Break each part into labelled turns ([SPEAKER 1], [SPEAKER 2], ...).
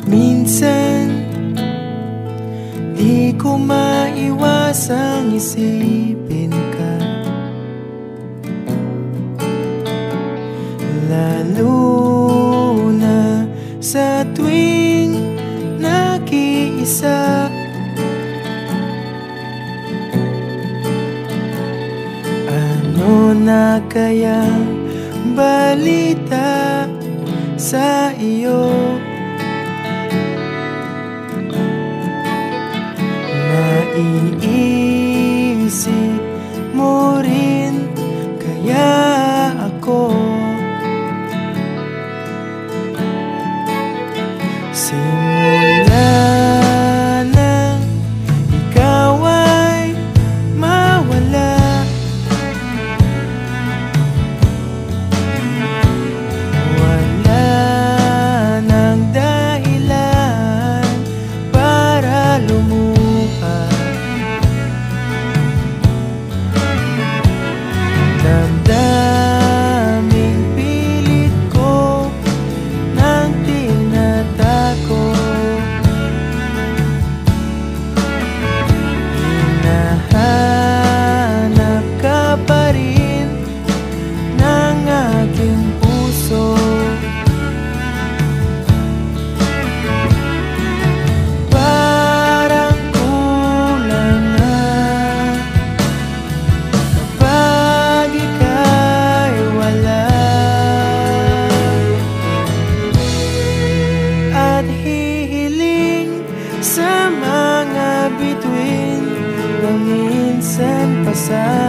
[SPEAKER 1] Minsan Di ko maiwasang isipin ka Lalo na sa tuwing nakiisa Ano na kayang balita sa iyo? 一一。inside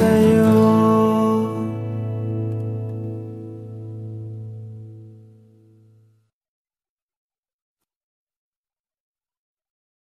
[SPEAKER 1] 在